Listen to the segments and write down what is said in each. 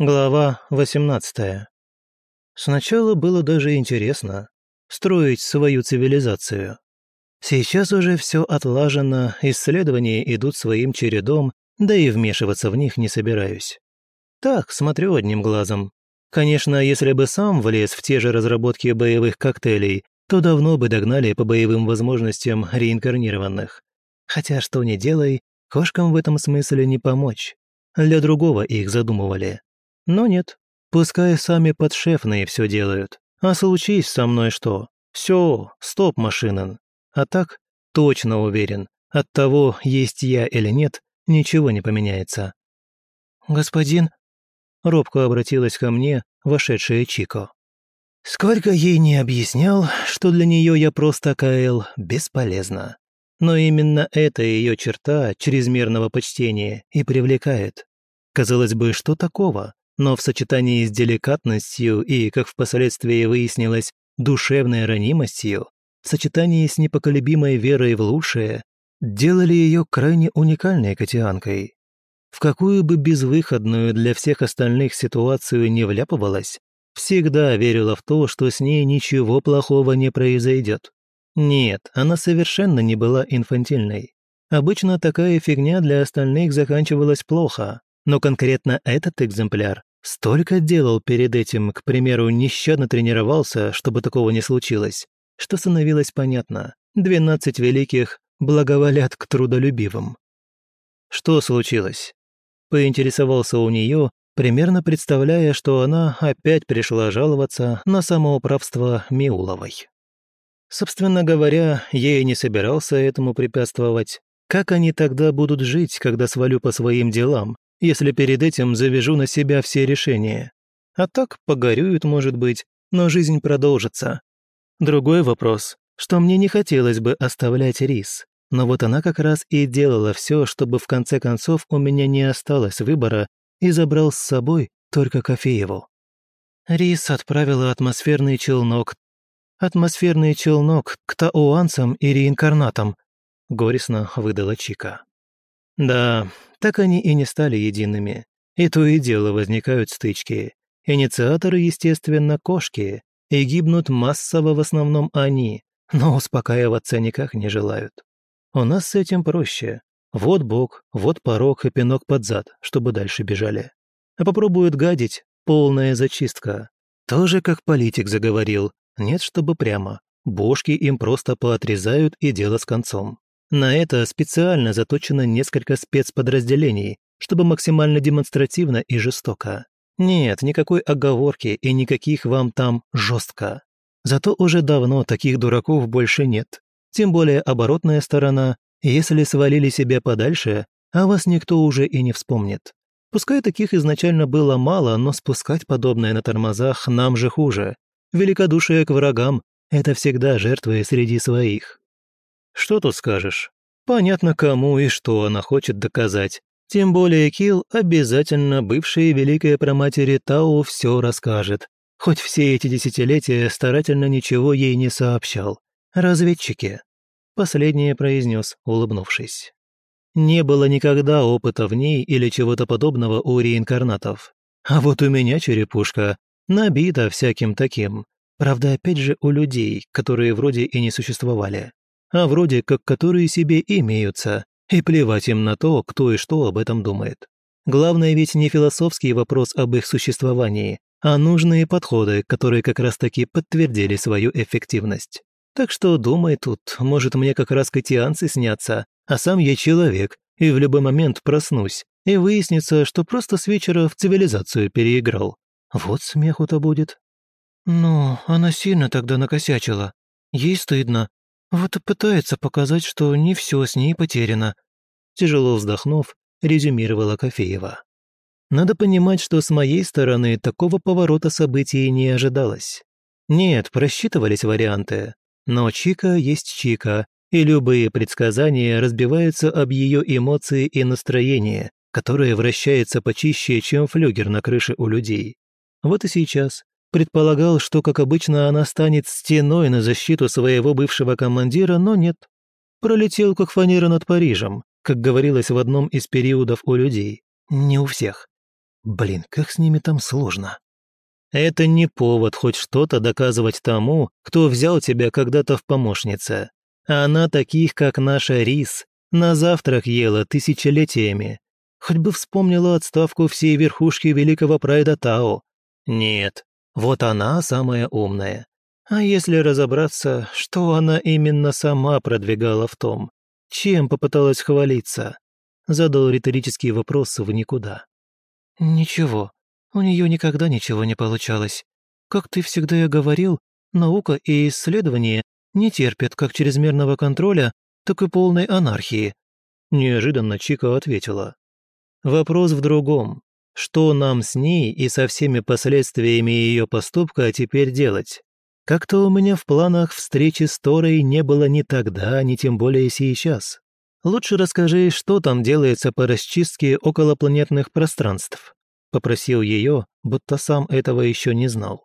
Глава 18. Сначала было даже интересно строить свою цивилизацию. Сейчас уже все отлажено, исследования идут своим чередом, да и вмешиваться в них не собираюсь. Так, смотрю одним глазом. Конечно, если бы сам влез в те же разработки боевых коктейлей, то давно бы догнали по боевым возможностям реинкарнированных. Хотя что ни делай, кошкам в этом смысле не помочь. Для другого их задумывали. Но нет, пускай сами подшефные все делают. А случись со мной что? Все, стоп, машинан. А так, точно уверен, от того, есть я или нет, ничего не поменяется. «Господин?» Робко обратилась ко мне вошедшая Чико. Сколько ей не объяснял, что для нее я просто КЛ бесполезно. Но именно эта ее черта чрезмерного почтения и привлекает. Казалось бы, что такого? Но в сочетании с деликатностью и, как впоследствии выяснилось, душевной ранимостью, в сочетании с непоколебимой верой в лучшее, делали ее крайне уникальной котианкой. В какую бы безвыходную для всех остальных ситуацию не вляпывалась, всегда верила в то, что с ней ничего плохого не произойдет. Нет, она совершенно не была инфантильной. Обычно такая фигня для остальных заканчивалась плохо, но конкретно этот экземпляр Столько делал перед этим, к примеру, нещадно тренировался, чтобы такого не случилось, что становилось понятно. Двенадцать великих благоволят к трудолюбивым. Что случилось? Поинтересовался у нее, примерно представляя, что она опять пришла жаловаться на самоуправство Миуловой. Собственно говоря, ей не собирался этому препятствовать. Как они тогда будут жить, когда свалю по своим делам, если перед этим завяжу на себя все решения. А так погорюют, может быть, но жизнь продолжится. Другой вопрос, что мне не хотелось бы оставлять рис, но вот она как раз и делала все, чтобы в конце концов у меня не осталось выбора и забрал с собой только Кофееву. Рис отправила атмосферный челнок. Атмосферный челнок к тауанцам и реинкарнатам, горестно выдала Чика. Да, так они и не стали едиными. И то и дело возникают стычки. Инициаторы, естественно, кошки, и гибнут массово в основном они, но успокаиваться никак не желают. У нас с этим проще. Вот бок, вот порог и пинок под зад, чтобы дальше бежали. А попробуют гадить – полная зачистка. Тоже как политик заговорил, нет, чтобы прямо. Бошки им просто поотрезают и дело с концом. На это специально заточено несколько спецподразделений, чтобы максимально демонстративно и жестоко. Нет, никакой оговорки и никаких вам там жестко. Зато уже давно таких дураков больше нет. Тем более оборотная сторона, если свалили себя подальше, а вас никто уже и не вспомнит. Пускай таких изначально было мало, но спускать подобное на тормозах нам же хуже. Великодушие к врагам – это всегда жертвы среди своих. Что тут скажешь? Понятно, кому и что она хочет доказать. Тем более Килл обязательно бывшей великой проматери Тау все расскажет. Хоть все эти десятилетия старательно ничего ей не сообщал. Разведчики. Последнее произнес, улыбнувшись. Не было никогда опыта в ней или чего-то подобного у реинкарнатов. А вот у меня черепушка набита всяким таким. Правда, опять же, у людей, которые вроде и не существовали а вроде как которые себе имеются, и плевать им на то, кто и что об этом думает. Главное ведь не философский вопрос об их существовании, а нужные подходы, которые как раз-таки подтвердили свою эффективность. Так что думай тут, может мне как раз катианцы снятся, а сам я человек, и в любой момент проснусь, и выяснится, что просто с вечера в цивилизацию переиграл. Вот смеху-то будет. Ну, она сильно тогда накосячила. Ей стыдно, вот и пытается показать, что не все с ней потеряно. Тяжело вздохнув, резюмировала Кофеева. Надо понимать, что с моей стороны такого поворота событий не ожидалось. Нет, просчитывались варианты, но Чика есть Чика, и любые предсказания разбиваются об ее эмоции и настроение, которое вращается почище, чем флюгер на крыше у людей. Вот и сейчас Предполагал, что, как обычно, она станет стеной на защиту своего бывшего командира, но нет. Пролетел, как фанера над Парижем, как говорилось в одном из периодов у людей. Не у всех. Блин, как с ними там сложно. Это не повод хоть что-то доказывать тому, кто взял тебя когда-то в помощнице. Она таких, как наша Рис, на завтрак ела тысячелетиями. Хоть бы вспомнила отставку всей верхушки великого прайда Тао. Нет, вот она самая умная. А если разобраться, что она именно сама продвигала в том, чем попыталась хвалиться? Задал риторический вопрос в никуда. «Ничего, у нее никогда ничего не получалось. Как ты всегда и говорил, наука и исследования не терпят как чрезмерного контроля, так и полной анархии», неожиданно Чика ответила. «Вопрос в другом. Что нам с ней и со всеми последствиями ее поступка теперь делать? Как-то у меня в планах встречи с Торой не было ни тогда, ни тем более сейчас. Лучше расскажи, что там делается по расчистке околопланетных пространств. Попросил ее, будто сам этого еще не знал.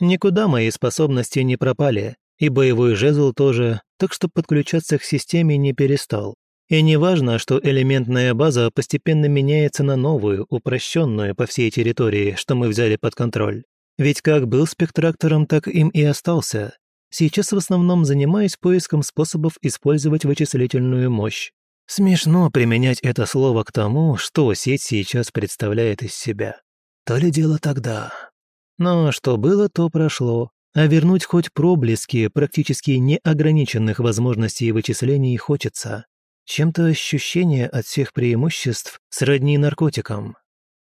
Никуда мои способности не пропали, и боевой жезл тоже, так что подключаться к системе не перестал. И не важно, что элементная база постепенно меняется на новую, упрощенную по всей территории, что мы взяли под контроль. Ведь как был спектрактором, так им и остался. Сейчас в основном занимаюсь поиском способов использовать вычислительную мощь. Смешно применять это слово к тому, что сеть сейчас представляет из себя. То ли дело тогда. Но что было, то прошло. А вернуть хоть проблески практически неограниченных возможностей вычислений хочется. Чем-то ощущение от всех преимуществ сродни наркотикам.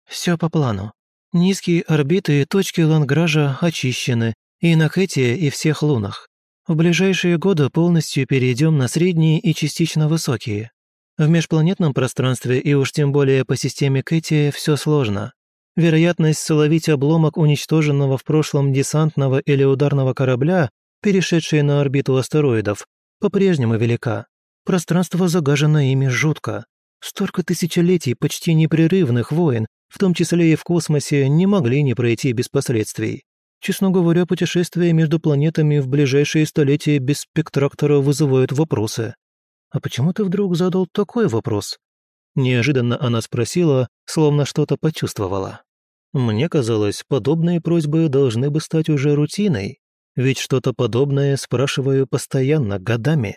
Все по плану. Низкие орбиты и точки Лангража очищены, и на Кэте, и всех лунах. В ближайшие годы полностью перейдем на средние и частично высокие. В межпланетном пространстве и уж тем более по системе Кэти все сложно. Вероятность соловить обломок уничтоженного в прошлом десантного или ударного корабля, перешедший на орбиту астероидов, по-прежнему велика. Пространство загажено ими жутко. Столько тысячелетий почти непрерывных войн, в том числе и в космосе, не могли не пройти без последствий. Честно говоря, путешествия между планетами в ближайшие столетия без спектрактора вызывают вопросы. «А почему ты вдруг задал такой вопрос?» Неожиданно она спросила, словно что-то почувствовала. Мне казалось, подобные просьбы должны бы стать уже рутиной, ведь что-то подобное спрашиваю постоянно, годами.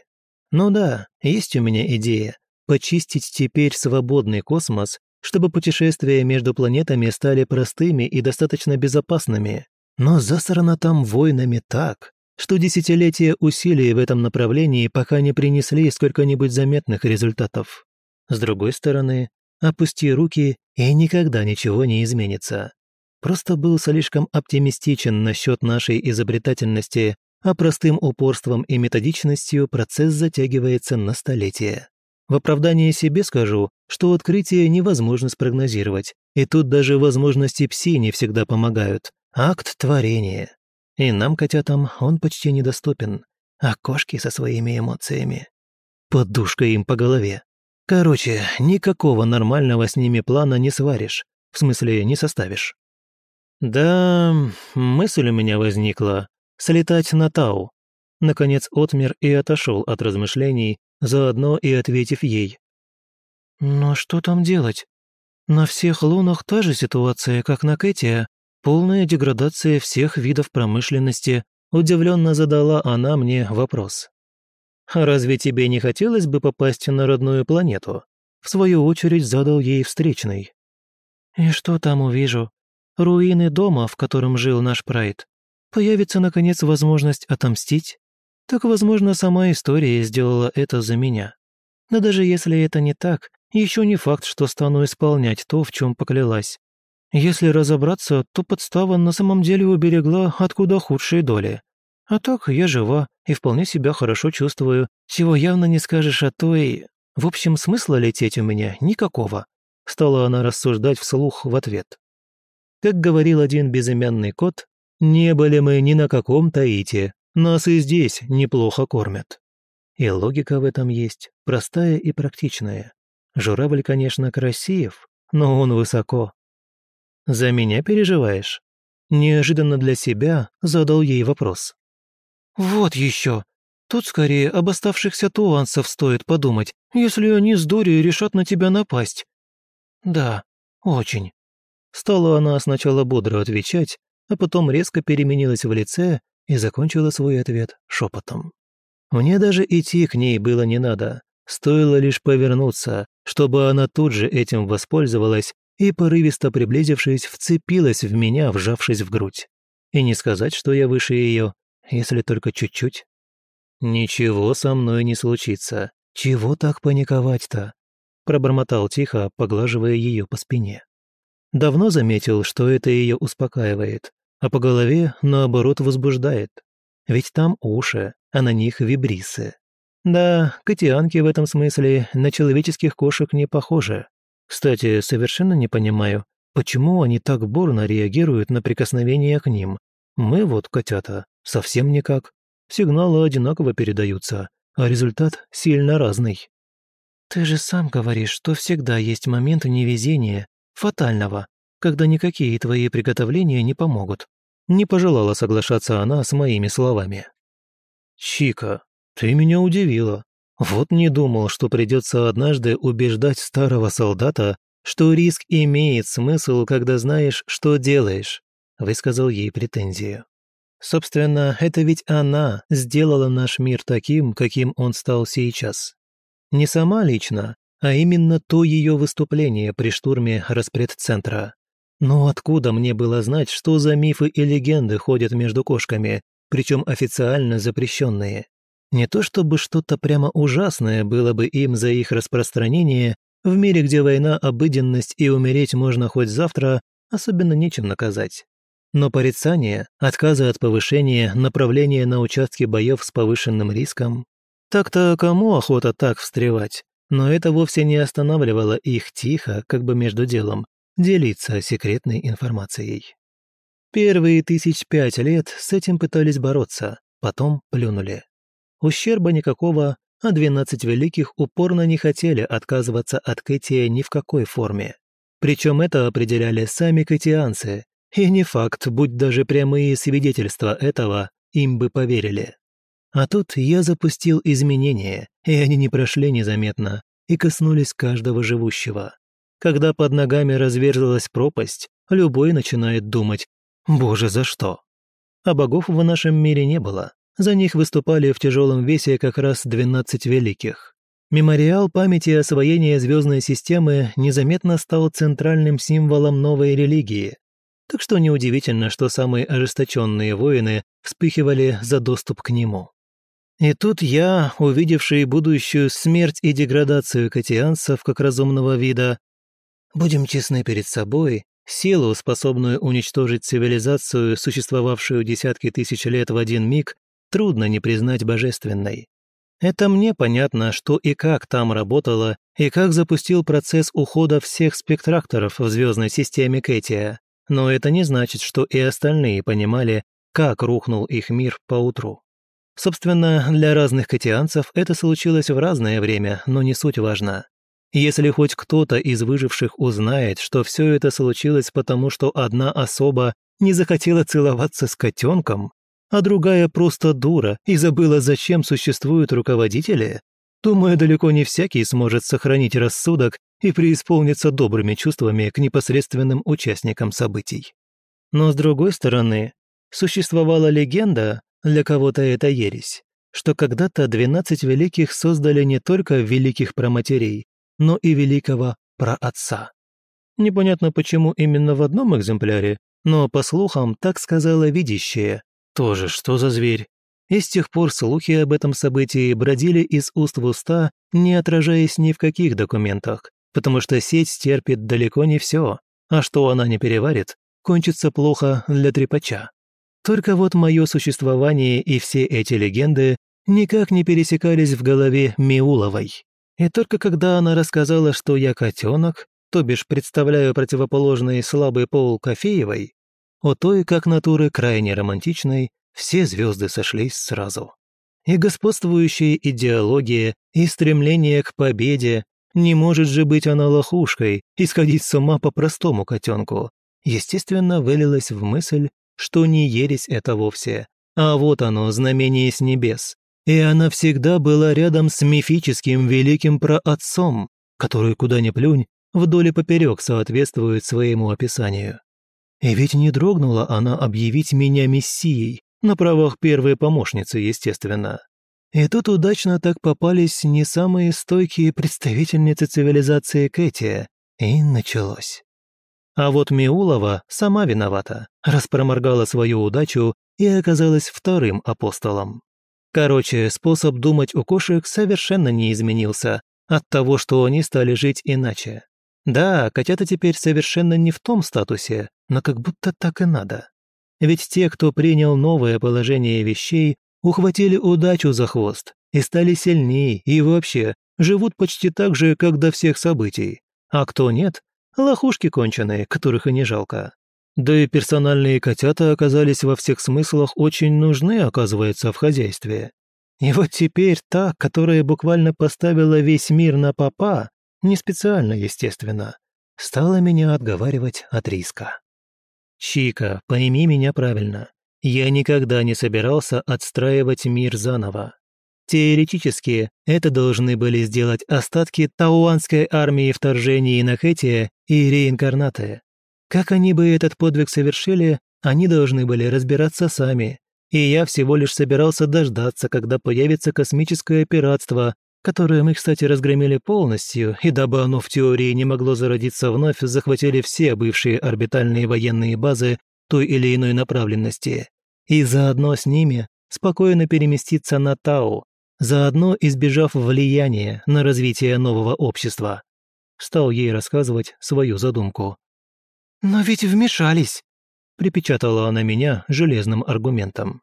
Ну да, есть у меня идея почистить теперь свободный космос, чтобы путешествия между планетами стали простыми и достаточно безопасными. Но засрано там войнами так, что десятилетия усилий в этом направлении пока не принесли сколько-нибудь заметных результатов. С другой стороны, опусти руки, и никогда ничего не изменится. Просто был слишком оптимистичен насчет нашей изобретательности, а простым упорством и методичностью процесс затягивается на столетия. В оправдание себе скажу, что открытие невозможно спрогнозировать, и тут даже возможности пси не всегда помогают. Акт творения. И нам, котятам, он почти недоступен. А кошки со своими эмоциями. Подушка им по голове. Короче, никакого нормального с ними плана не сваришь. В смысле, не составишь. Да, мысль у меня возникла. Слетать на Тау. Наконец отмер и отошел от размышлений, заодно и ответив ей. «Но что там делать? На всех лунах та же ситуация, как на Кэти, Полная деградация всех видов промышленности, удивленно задала она мне вопрос. «А разве тебе не хотелось бы попасть на родную планету?» В свою очередь задал ей встречный. «И что там увижу? Руины дома, в котором жил наш прайд. Появится, наконец, возможность отомстить? Так, возможно, сама история сделала это за меня. Но даже если это не так, еще не факт, что стану исполнять то, в чем поклялась. Если разобраться, то подстава на самом деле уберегла от куда худшей доли. А так я жива и вполне себя хорошо чувствую. Чего явно не скажешь о той... В общем, смысла лететь у меня никакого. Стала она рассуждать вслух в ответ. Как говорил один безымянный кот, не были мы ни на каком Таите, нас и здесь неплохо кормят. И логика в этом есть, простая и практичная. Журавль, конечно, красив, но он высоко, «За меня переживаешь?» Неожиданно для себя задал ей вопрос. «Вот еще. Тут скорее об оставшихся туансов стоит подумать, если они с Дори решат на тебя напасть». «Да, очень. Стала она сначала бодро отвечать, а потом резко переменилась в лице и закончила свой ответ шепотом. Мне даже идти к ней было не надо, стоило лишь повернуться, чтобы она тут же этим воспользовалась и, порывисто приблизившись, вцепилась в меня, вжавшись в грудь. И не сказать, что я выше ее, если только чуть-чуть. «Ничего со мной не случится. Чего так паниковать-то?» Пробормотал тихо, поглаживая ее по спине. Давно заметил, что это ее успокаивает, а по голове, наоборот, возбуждает. Ведь там уши, а на них вибрисы. Да, котианки в этом смысле на человеческих кошек не похожи. Кстати, совершенно не понимаю, почему они так бурно реагируют на прикосновение к ним. Мы вот, котята, совсем никак. Сигналы одинаково передаются, а результат сильно разный. «Ты же сам говоришь, что всегда есть момент невезения, фатального, когда никакие твои приготовления не помогут». Не пожелала соглашаться она с моими словами. «Чика, ты меня удивила. Вот не думал, что придется однажды убеждать старого солдата, что риск имеет смысл, когда знаешь, что делаешь», высказал ей претензию. Собственно, это ведь она сделала наш мир таким, каким он стал сейчас. Не сама лично, а именно то ее выступление при штурме распредцентра. Но откуда мне было знать, что за мифы и легенды ходят между кошками, причем официально запрещенные? Не то чтобы что-то прямо ужасное было бы им за их распространение, в мире, где война – обыденность и умереть можно хоть завтра, особенно нечем наказать. Но порицание, отказы от повышения, направление на участки боев с повышенным риском. Так-то кому охота так встревать? Но это вовсе не останавливало их тихо, как бы между делом, делиться секретной информацией. Первые тысяч пять лет с этим пытались бороться, потом плюнули. Ущерба никакого, а двенадцать великих упорно не хотели отказываться от Кэтия ни в какой форме. Причем это определяли сами кэтианцы, и не факт, будь даже прямые свидетельства этого, им бы поверили. А тут я запустил изменения, и они не прошли незаметно и коснулись каждого живущего. Когда под ногами разверзлась пропасть, любой начинает думать «Боже, за что?». А богов в нашем мире не было. За них выступали в тяжелом весе как раз 12 великих. Мемориал памяти освоения звездной системы незаметно стал центральным символом новой религии, так что неудивительно, что самые ожесточенные воины вспыхивали за доступ к нему. И тут я, увидевший будущую смерть и деградацию катианцев как разумного вида, будем честны перед собой, силу, способную уничтожить цивилизацию, существовавшую десятки тысяч лет в один миг, трудно не признать божественной. Это мне понятно, что и как там работало, и как запустил процесс ухода всех спектракторов в звездной системе Кэтия но это не значит, что и остальные понимали, как рухнул их мир поутру. Собственно, для разных катианцев это случилось в разное время, но не суть важна. Если хоть кто-то из выживших узнает, что все это случилось потому, что одна особа не захотела целоваться с котенком, а другая просто дура и забыла, зачем существуют руководители, думаю, далеко не всякий сможет сохранить рассудок и преисполнится добрыми чувствами к непосредственным участникам событий. Но с другой стороны, существовала легенда, для кого-то это ересь, что когда-то двенадцать великих создали не только великих проматерей, но и великого праотца. Непонятно почему именно в одном экземпляре, но, по слухам, так сказала видящее. Тоже что за зверь? И с тех пор слухи об этом событии бродили из уст в уста, не отражаясь ни в каких документах, потому что сеть стерпит далеко не все, а что она не переварит, кончится плохо для трепача. Только вот мое существование и все эти легенды никак не пересекались в голове Миуловой. И только когда она рассказала, что я котенок, то бишь представляю противоположный слабый пол Кофеевой, у той, как натуры крайне романтичной, все звезды сошлись сразу. И господствующая идеология, и стремление к победе, не может же быть она лохушкой и сходить с ума по простому котенку. Естественно, вылилась в мысль, что не ересь это вовсе, а вот оно, знамение с небес. И она всегда была рядом с мифическим великим праотцом, который, куда ни плюнь, вдоль и поперек соответствуют своему описанию. И ведь не дрогнула она объявить меня мессией, на правах первой помощницы, естественно. И тут удачно так попались не самые стойкие представительницы цивилизации Кэти, и началось. А вот Миулова сама виновата, распроморгала свою удачу и оказалась вторым апостолом. Короче, способ думать у кошек совершенно не изменился от того, что они стали жить иначе. Да, котята теперь совершенно не в том статусе, но как будто так и надо. Ведь те, кто принял новое положение вещей, ухватили удачу за хвост и стали сильнее и вообще живут почти так же, как до всех событий. А кто нет, лохушки конченые, которых и не жалко. Да и персональные котята оказались во всех смыслах очень нужны, оказывается, в хозяйстве. И вот теперь та, которая буквально поставила весь мир на попа, не специально, естественно, стала меня отговаривать от риска. «Чика, пойми меня правильно. Я никогда не собирался отстраивать мир заново. Теоретически, это должны были сделать остатки тауанской армии вторжения Инахетия и реинкарнаты. Как они бы этот подвиг совершили, они должны были разбираться сами. И я всего лишь собирался дождаться, когда появится космическое пиратство, которое мы, кстати, разгромили полностью, и дабы оно в теории не могло зародиться вновь, захватили все бывшие орбитальные военные базы той или иной направленности. И заодно с ними спокойно переместиться на Тау, заодно избежав влияния на развитие нового общества. Стал ей рассказывать свою задумку. «Но ведь вмешались», — припечатала она меня железным аргументом.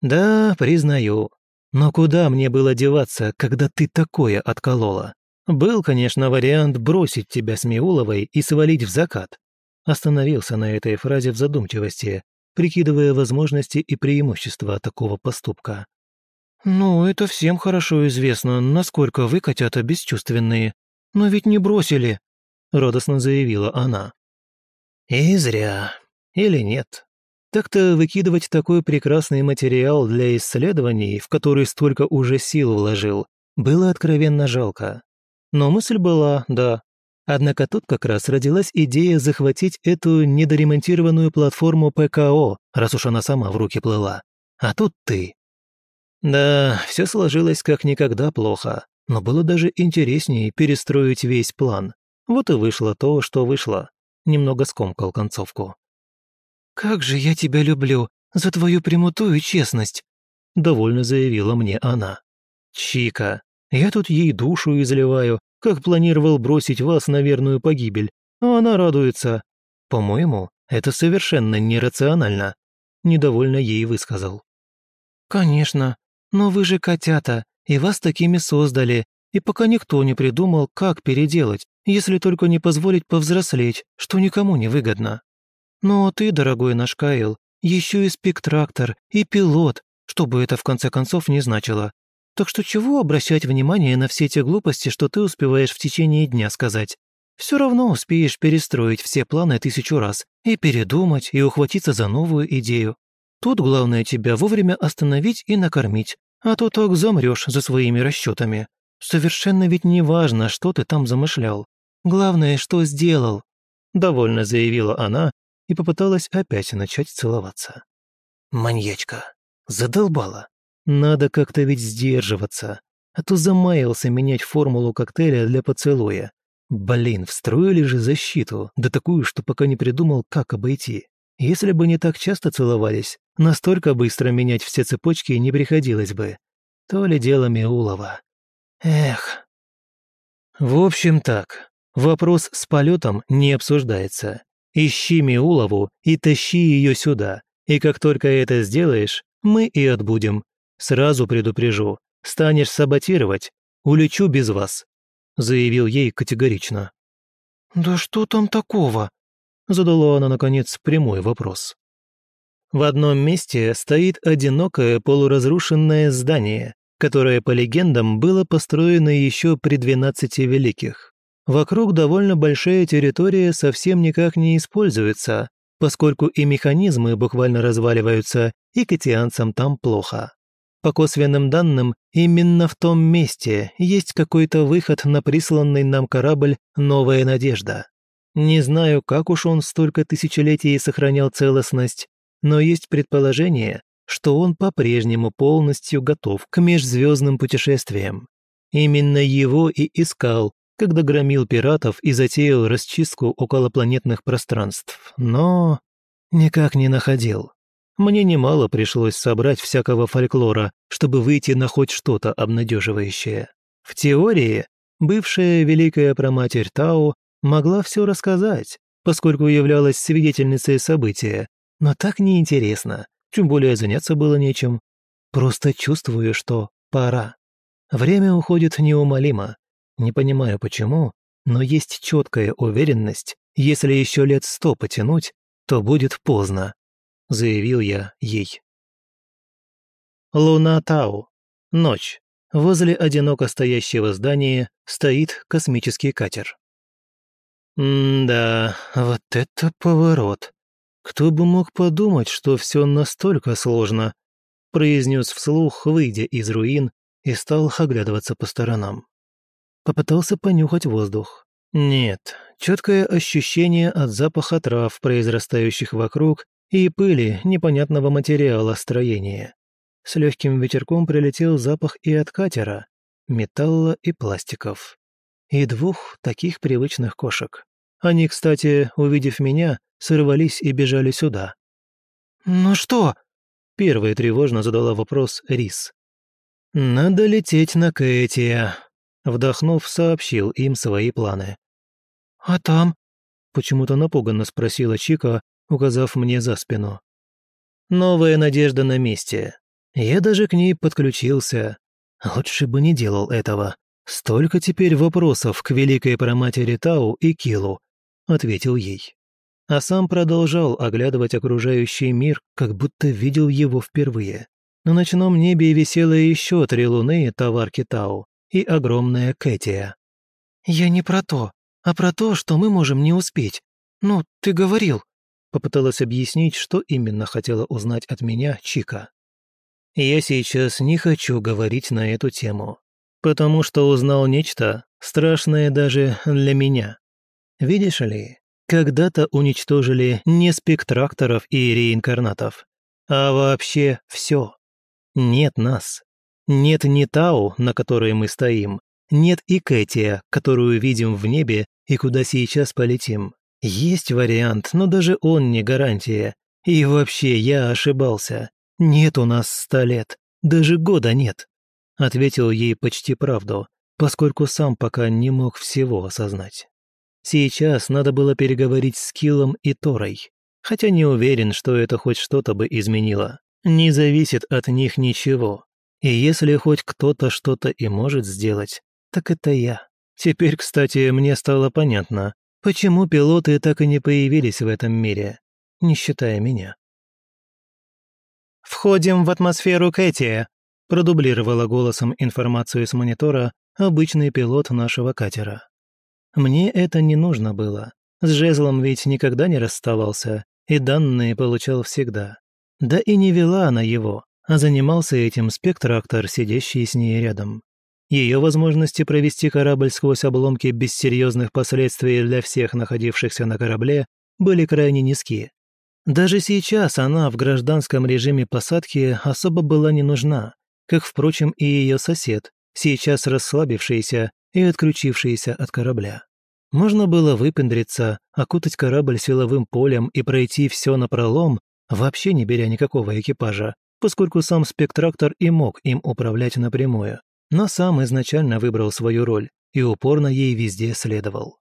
«Да, признаю. Но куда мне было деваться, когда ты такое отколола? Был, конечно, вариант бросить тебя с Миуловой и свалить в закат». Остановился на этой фразе в задумчивости, прикидывая возможности и преимущества такого поступка. «Ну, это всем хорошо известно, насколько вы, котята, бесчувственные. Но ведь не бросили», — радостно заявила она. «И зря. Или нет. Так-то выкидывать такой прекрасный материал для исследований, в который столько уже сил вложил, было откровенно жалко. Но мысль была, да. Однако тут как раз родилась идея захватить эту недоремонтированную платформу ПКО, раз уж она сама в руки плыла. А тут ты. Да, все сложилось как никогда плохо, но было даже интереснее перестроить весь план. Вот и вышло то, что вышло немного скомкал концовку. «Как же я тебя люблю за твою прямоту и честность!» довольно заявила мне она. «Чика, я тут ей душу изливаю, как планировал бросить вас на верную погибель, а она радуется. По-моему, это совершенно нерационально», недовольно ей высказал. «Конечно, но вы же котята, и вас такими создали, и пока никто не придумал, как переделать, если только не позволить повзрослеть, что никому не выгодно. Но ты, дорогой наш Кайл, еще и спектрактор, и пилот, что бы это в конце концов не значило. Так что чего обращать внимание на все те глупости, что ты успеваешь в течение дня сказать? Все равно успеешь перестроить все планы тысячу раз, и передумать, и ухватиться за новую идею. Тут главное тебя вовремя остановить и накормить, а то так замрешь за своими расчетами. Совершенно ведь не важно, что ты там замышлял. Главное, что сделал», — довольно заявила она и попыталась опять начать целоваться. «Маньячка, задолбала. Надо как-то ведь сдерживаться, а то замаялся менять формулу коктейля для поцелуя. Блин, встроили же защиту, да такую, что пока не придумал, как обойти. Если бы не так часто целовались, настолько быстро менять все цепочки не приходилось бы. То ли дело Миулова. Эх. В общем так, вопрос с полетом не обсуждается. Ищи Миулову и тащи ее сюда. И как только это сделаешь, мы и отбудем. Сразу предупрежу, станешь саботировать, улечу без вас», заявил ей категорично. «Да что там такого?» задала она, наконец, прямой вопрос. В одном месте стоит одинокое полуразрушенное здание, которое, по легендам, было построено еще при двенадцати великих. Вокруг довольно большая территория совсем никак не используется, поскольку и механизмы буквально разваливаются, и катианцам там плохо. По косвенным данным, именно в том месте есть какой-то выход на присланный нам корабль «Новая надежда». Не знаю, как уж он столько тысячелетий сохранял целостность, но есть предположение, что он по-прежнему полностью готов к межзвездным путешествиям. Именно его и искал, когда громил пиратов и затеял расчистку околопланетных пространств, но никак не находил. Мне немало пришлось собрать всякого фольклора, чтобы выйти на хоть что-то обнадеживающее. В теории, бывшая великая проматерь Тао могла все рассказать, поскольку являлась свидетельницей события, но так неинтересно, тем более заняться было нечем. Просто чувствую, что пора. Время уходит неумолимо. Не понимаю почему, но есть четкая уверенность, если еще лет сто потянуть, то будет поздно заявил я ей. Луна Тау. Ночь. Возле одиноко стоящего здания стоит космический катер. М-да, вот это поворот. Кто бы мог подумать, что все настолько сложно, произнес вслух, выйдя из руин, и стал оглядываться по сторонам. Попытался понюхать воздух. Нет, четкое ощущение от запаха трав, произрастающих вокруг, и пыли непонятного материала строения. С легким ветерком прилетел запах и от катера, металла и пластиков. И двух таких привычных кошек. Они, кстати, увидев меня, сорвались и бежали сюда. «Ну что?» — первая тревожно задала вопрос Рис. «Надо лететь на Кэтия», — вдохнув, сообщил им свои планы. «А там?» — почему-то напуганно спросила Чика, указав мне за спину. Новая надежда на месте. Я даже к ней подключился. Лучше бы не делал этого. Столько теперь вопросов к великой проматери Тау и Килу, ответил ей. А сам продолжал оглядывать окружающий мир, как будто видел его впервые. На ночном небе висело еще три луны товарки Тау и огромная Кэтия. «Я не про то, а про то, что мы можем не успеть. Ну, ты говорил», Попыталась объяснить, что именно хотела узнать от меня Чика. Я сейчас не хочу говорить на эту тему, потому что узнал нечто страшное даже для меня. Видишь ли, когда-то уничтожили не спектракторов и реинкарнатов, а вообще все. Нет нас. Нет ни Тау, на которой мы стоим, нет и Кэтия, которую видим в небе и куда сейчас полетим. Есть вариант, но даже он не гарантия. И вообще, я ошибался. Нет у нас ста лет. Даже года нет. Ответил ей почти правду, поскольку сам пока не мог всего осознать. Сейчас надо было переговорить с Киллом и Торой, хотя не уверен, что это хоть что-то бы изменило. Не зависит от них ничего. И если хоть кто-то что-то и может сделать, так это я. Теперь, кстати, мне стало понятно, Почему пилоты так и не появились в этом мире, не считая меня? «Входим в атмосферу Кэти», — продублировала голосом информацию с монитора обычный пилот нашего катера. Мне это не нужно было. С жезлом ведь никогда не расставался, и данные получал всегда. Да и не вела она его, а занимался этим спектрактор, сидящий с ней рядом. Ее возможности провести корабль сквозь обломки без серьезных последствий для всех находившихся на корабле были крайне низки. Даже сейчас она в гражданском режиме посадки особо была не нужна, как, впрочем, и ее сосед, сейчас расслабившийся и отключившийся от корабля. Можно было выпендриться, окутать корабль силовым полем и пройти все напролом, вообще не беря никакого экипажа, поскольку сам спектрактор и мог им управлять напрямую но сам изначально выбрал свою роль и упорно ей везде следовал.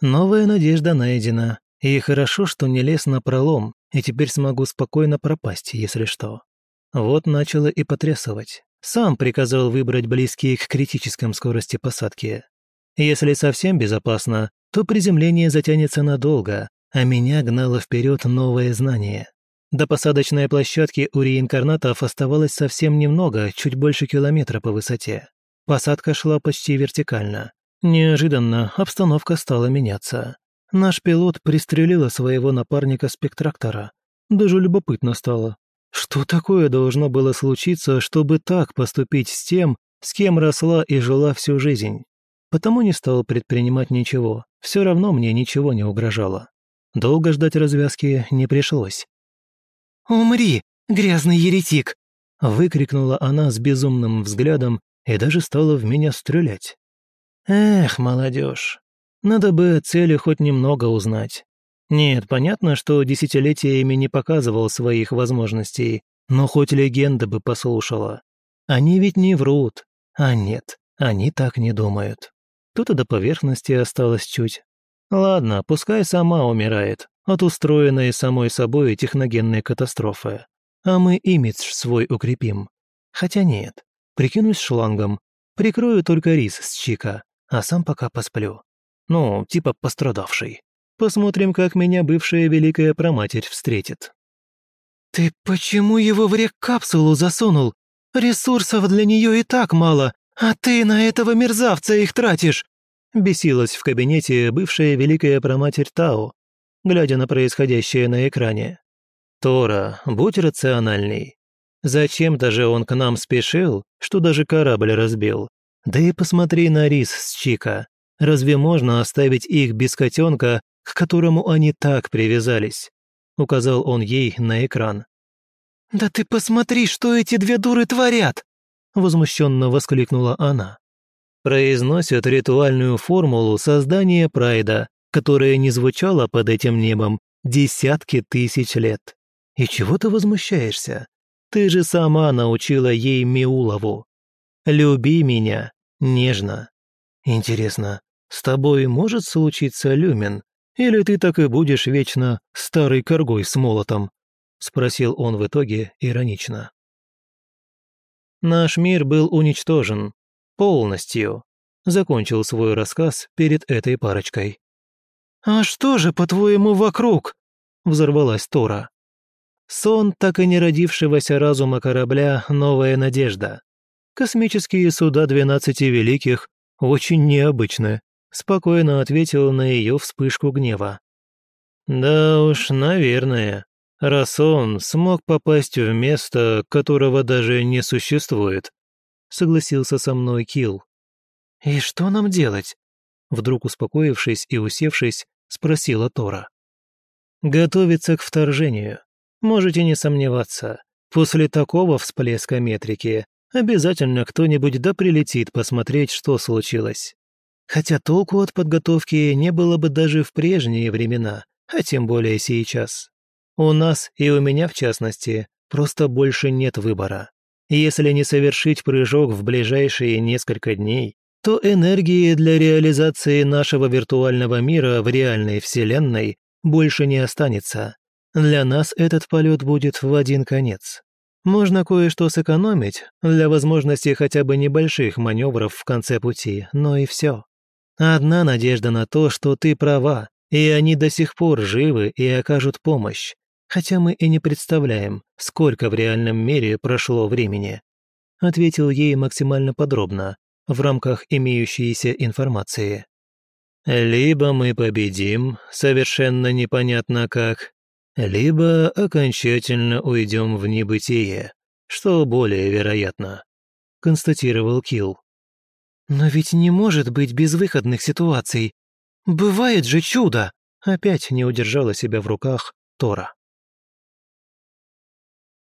Новая надежда найдена, и хорошо, что не лез на пролом, и теперь смогу спокойно пропасть, если что. Вот начало и потрясывать. Сам приказал выбрать близкие к критическом скорости посадки. Если совсем безопасно, то приземление затянется надолго, а меня гнало вперед новое знание. До посадочной площадки у реинкарнатов оставалось совсем немного, чуть больше километра по высоте. Посадка шла почти вертикально. Неожиданно обстановка стала меняться. Наш пилот пристрелила своего напарника спектрактора. Даже любопытно стало. Что такое должно было случиться, чтобы так поступить с тем, с кем росла и жила всю жизнь? Потому не стал предпринимать ничего, все равно мне ничего не угрожало. Долго ждать развязки не пришлось. «Умри, грязный еретик!» выкрикнула она с безумным взглядом и даже стала в меня стрелять. Эх, молодежь, надо бы цели хоть немного узнать. Нет, понятно, что десятилетиями не показывал своих возможностей, но хоть легенда бы послушала. Они ведь не врут. А нет, они так не думают. Тут и до поверхности осталось чуть. Ладно, пускай сама умирает от устроенной самой собой техногенной катастрофы. А мы имидж свой укрепим. Хотя нет, прикинусь шлангом, прикрою только рис с чика, а сам пока посплю. Ну, типа пострадавший. Посмотрим, как меня бывшая великая проматерь встретит. «Ты почему его в рек-капсулу засунул? Ресурсов для нее и так мало, а ты на этого мерзавца их тратишь!» Бесилась в кабинете бывшая великая проматерь Тао, глядя на происходящее на экране. «Тора, будь рациональней. Зачем даже он к нам спешил, что даже корабль разбил? Да и посмотри на рис с Чика. Разве можно оставить их без котенка, к которому они так привязались?» Указал он ей на экран. «Да ты посмотри, что эти две дуры творят!» Возмущенно воскликнула она. Произносят ритуальную формулу создания Прайда, которая не звучала под этим небом десятки тысяч лет. И чего ты возмущаешься? Ты же сама научила ей Миулову. Люби меня нежно. Интересно, с тобой может случиться люмен? Или ты так и будешь вечно старой коргой с молотом?» — спросил он в итоге иронично. «Наш мир был уничтожен. Полностью», — закончил свой рассказ перед этой парочкой. «А что же, по-твоему, вокруг?» — взорвалась Тора. Сон так и не родившегося разума корабля «Новая надежда». Космические суда двенадцати великих очень необычны спокойно ответил на ее вспышку гнева. «Да уж, наверное, раз он смог попасть в место, которого даже не существует», согласился со мной Килл. «И что нам делать?» Вдруг успокоившись и усевшись, спросила Тора. «Готовиться к вторжению. Можете не сомневаться. После такого всплеска метрики обязательно кто-нибудь да прилетит посмотреть, что случилось. Хотя толку от подготовки не было бы даже в прежние времена, а тем более сейчас. У нас, и у меня в частности, просто больше нет выбора. Если не совершить прыжок в ближайшие несколько дней, то энергии для реализации нашего виртуального мира в реальной вселенной больше не останется. Для нас этот полет будет в один конец. Можно кое-что сэкономить для возможности хотя бы небольших маневров в конце пути, но и все. Одна надежда на то, что ты права, и они до сих пор живы и окажут помощь, хотя мы и не представляем, сколько в реальном мире прошло времени», ответил ей максимально подробно, в рамках имеющейся информации. «Либо мы победим, совершенно непонятно как, либо окончательно уйдем в небытие, что более вероятно», констатировал Килл. «Но ведь не может быть безвыходных ситуаций. Бывает же чудо!» Опять не удержала себя в руках Тора.